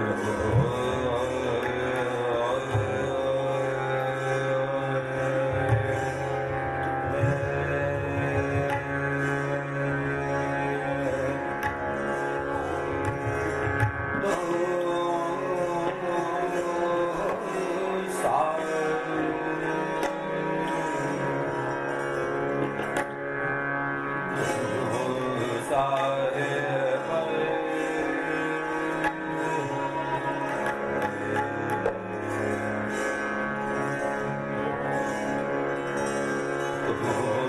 yeah, yeah, yeah. Lord.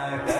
I got